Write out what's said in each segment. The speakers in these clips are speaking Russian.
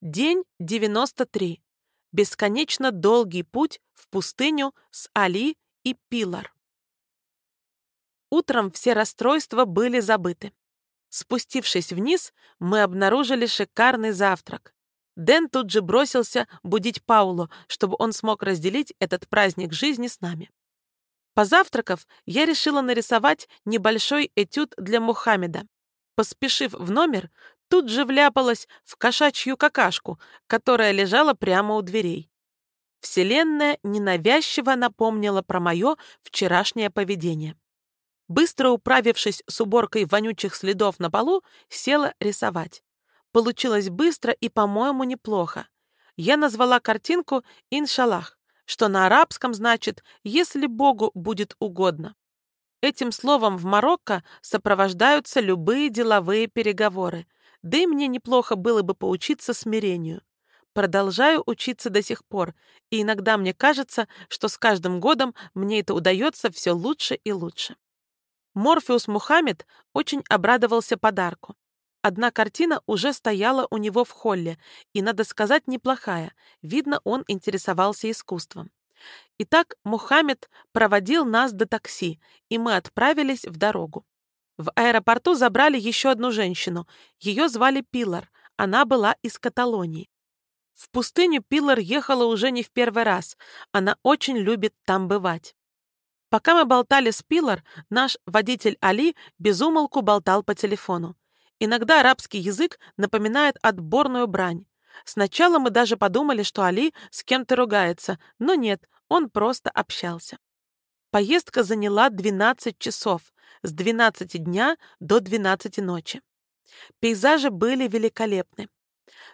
День 93. Бесконечно долгий путь в пустыню с Али и Пилар. Утром все расстройства были забыты. Спустившись вниз, мы обнаружили шикарный завтрак. Дэн тут же бросился будить Паулу, чтобы он смог разделить этот праздник жизни с нами. Позавтракав, я решила нарисовать небольшой этюд для Мухаммеда. Поспешив в номер, тут же вляпалась в кошачью какашку, которая лежала прямо у дверей. Вселенная ненавязчиво напомнила про мое вчерашнее поведение. Быстро управившись с уборкой вонючих следов на полу, села рисовать. Получилось быстро и, по-моему, неплохо. Я назвала картинку «Иншаллах», что на арабском значит «если Богу будет угодно». Этим словом в Марокко сопровождаются любые деловые переговоры, да и мне неплохо было бы поучиться смирению. Продолжаю учиться до сих пор, и иногда мне кажется, что с каждым годом мне это удается все лучше и лучше. Морфеус Мухаммед очень обрадовался подарку. Одна картина уже стояла у него в холле, и, надо сказать, неплохая. Видно, он интересовался искусством. Итак, Мухаммед проводил нас до такси, и мы отправились в дорогу. В аэропорту забрали еще одну женщину. Ее звали Пилар. Она была из Каталонии. В пустыню Пилар ехала уже не в первый раз. Она очень любит там бывать. Пока мы болтали с Пилар, наш водитель Али безумолку болтал по телефону. Иногда арабский язык напоминает отборную брань. Сначала мы даже подумали, что Али с кем-то ругается, но нет, он просто общался. Поездка заняла 12 часов, с 12 дня до 12 ночи. Пейзажи были великолепны.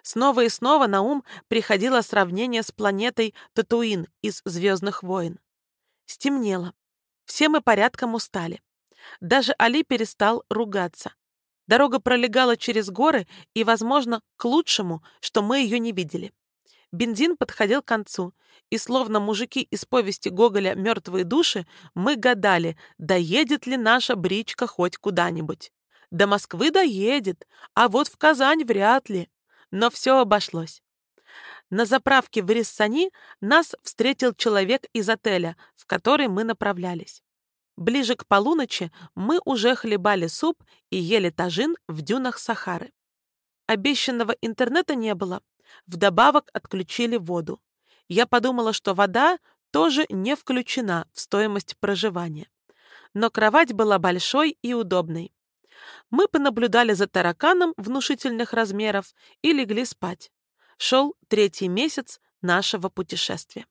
Снова и снова на ум приходило сравнение с планетой Татуин из «Звездных войн». Стемнело. Все мы порядком устали. Даже Али перестал ругаться. Дорога пролегала через горы, и, возможно, к лучшему, что мы ее не видели. Бензин подходил к концу, и, словно мужики из повести Гоголя «Мертвые души», мы гадали, доедет ли наша бричка хоть куда-нибудь. До Москвы доедет, а вот в Казань вряд ли. Но все обошлось. На заправке в Риссани нас встретил человек из отеля, в который мы направлялись. Ближе к полуночи мы уже хлебали суп и ели тажин в дюнах Сахары. Обещанного интернета не было. Вдобавок отключили воду. Я подумала, что вода тоже не включена в стоимость проживания. Но кровать была большой и удобной. Мы понаблюдали за тараканом внушительных размеров и легли спать. Шел третий месяц нашего путешествия.